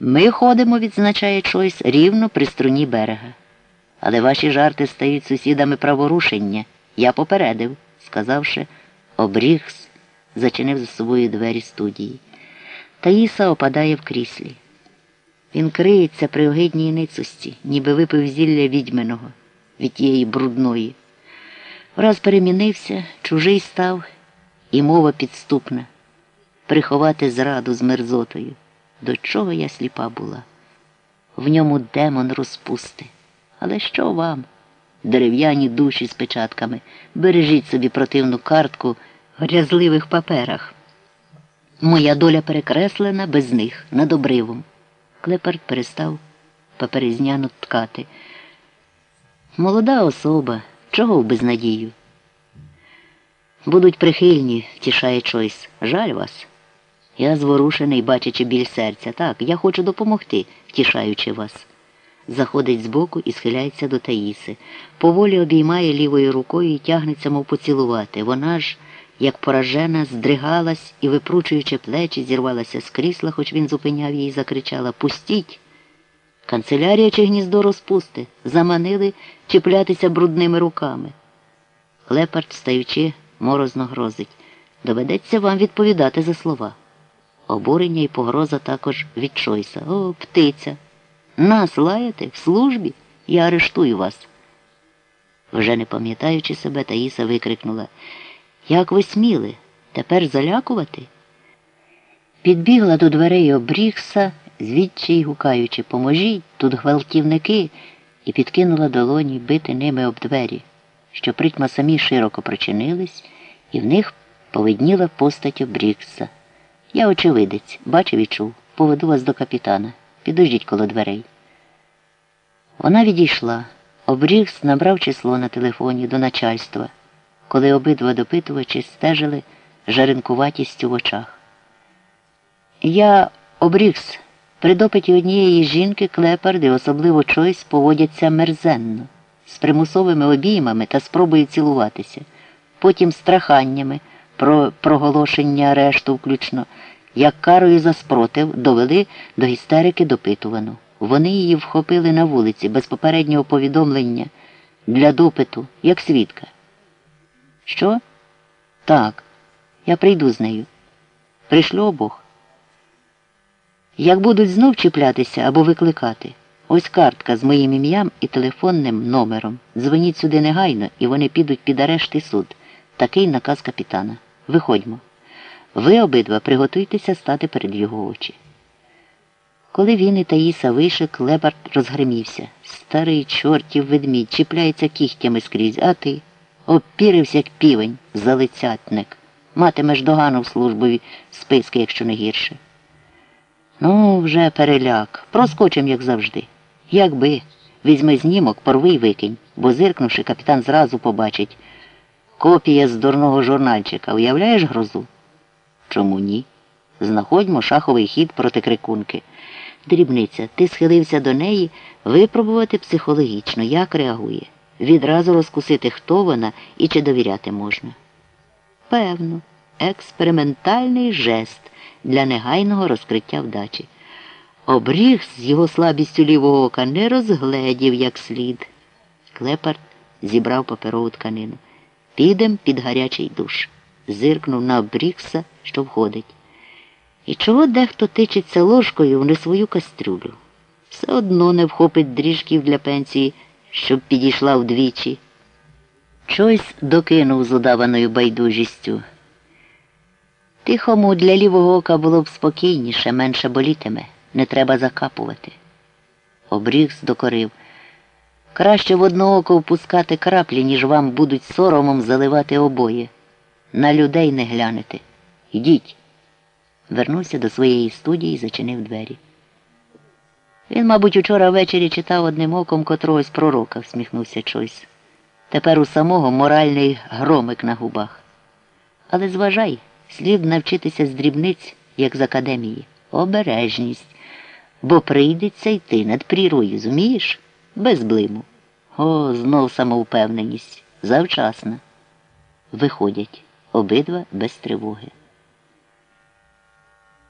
Ми ходимо, відзначає Чойс, рівно при струні берега. Але ваші жарти стають сусідами праворушення. Я попередив, сказавши, обрігс, зачинив за собою двері студії. Таїса опадає в кріслі. Він криється при огидній ницості, ніби випив зілля відьминого від тієї брудної. Враз перемінився, чужий став, і мова підступна приховати зраду з мерзотою. До чого я сліпа була? В ньому демон розпусти. Але що вам? Дерев'яні душі з печатками. Бережіть собі противну картку в грязливих паперах. Моя доля перекреслена без них, над обривом. Клепард перестав паперезняно ткати. Молода особа, чого в безнадію? Будуть прихильні, втішає Чойс. Жаль вас. Я зворушений, бачачи біль серця. Так, я хочу допомогти, втішаючи вас. Заходить збоку і схиляється до Таїси. Поволі обіймає лівою рукою і тягнеться, мов поцілувати. Вона ж, як поражена, здригалась і, випручуючи плечі, зірвалася з крісла, хоч він зупиняв її, закричала Пустіть. Канцелярія чи гніздо розпусти, заманили чіплятися брудними руками. Лепард, встаючи, морозно грозить. Доведеться вам відповідати за слова. Обурення і погроза також від Чойса. О, птиця. Нас лаєте в службі? Я арештую вас. Вже не пам'ятаючи себе, Таїса викрикнула Як ви сміли? Тепер залякувати? Підбігла до дверей обрігса, звідчай гукаючи Поможіть, тут гвалтівники, і підкинула долоні бити ними об двері, що притьма самі широко прочинились, і в них повидніла постать обрігса. Я очевидець, бачив і чув, поведу вас до капітана. Підождіть коло дверей. Вона відійшла. Обрігс набрав число на телефоні до начальства, коли обидва допитувачі стежили жаринкуватістю в очах. Я обрігс. При допиті однієї жінки клепарди, особливо Чойс, поводяться мерзенно, з примусовими обіймами та спробою цілуватися, потім страханнями про проголошення арешту включно, як карою за спротив довели до істерики допитувану. Вони її вхопили на вулиці без попереднього повідомлення для допиту, як свідка. Що? Так, я прийду з нею. Прийшлю обох. Як будуть знов чіплятися або викликати, ось картка з моїм ім'ям і телефонним номером. Дзвоніть сюди негайно, і вони підуть під арешт і суд. Такий наказ капітана. Виходьмо. Ви обидва приготуйтеся стати перед його очі. Коли він і Таїса вийшли, Клебард розгримівся. Старий чортів ведмідь чіпляється кігтями скрізь, а ти обпірився, як півень, залицятник. Матимеш догану в службові списки, якщо не гірше. Ну, вже переляк. Проскочим, як завжди. Якби. Візьми знімок, порви й викинь, бо зиркнувши, капітан зразу побачить. Копія з дурного журнальчика. Уявляєш грозу? Чому ні? Знаходьмо шаховий хід проти крикунки. Дрібниця, ти схилився до неї випробувати психологічно, як реагує. Відразу розкусити, хто вона і чи довіряти можна. Певно, експериментальний жест для негайного розкриття вдачі. Обріг з його слабістю лівого ока не розгледів як слід. Клепард зібрав паперову тканину. Підем під гарячий душ. Зиркнув на обрігса, що входить. І чого дехто тичиться ложкою в не свою кастрюлю? Все одно не вхопить дріжків для пенсії, щоб підійшла вдвічі. Чойс докинув з удаваною байдужістю. Тихому для лівого ока було б спокійніше, менше болітиме, не треба закапувати. Обрігс докорив. Краще в одно око впускати краплі, ніж вам будуть соромом заливати обоє. На людей не глянете. Ідіть. Вернувся до своєї студії і зачинив двері. Він, мабуть, учора ввечері читав одним оком котрогось пророка, всміхнувся Чойс. Тепер у самого моральний громик на губах. Але зважай, слід навчитися з дрібниць, як з академії. Обережність. Бо прийдеться йти над прірою, зумієш? Без блиму. О, знов самовпевненість. Завчасно. Виходять обидва без тривоги.